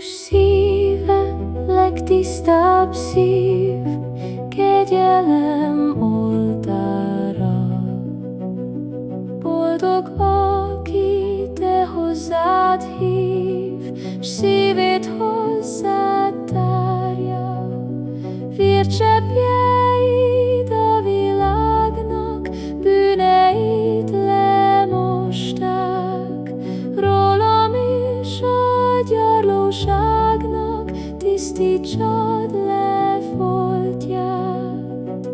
Jézus szíve, legtisztább szív, kegyelem oltára. Boldog, aki te hozzád hív, s szívét hozzád tárja, vércsepje. Gyarlóságnak tisztítsad le foltját.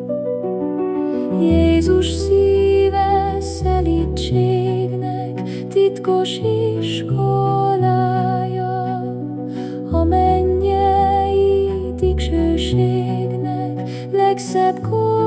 Jézus szíve szelítségnek titkos iskolája, a mennyei dicsőségnek legszebb koronája.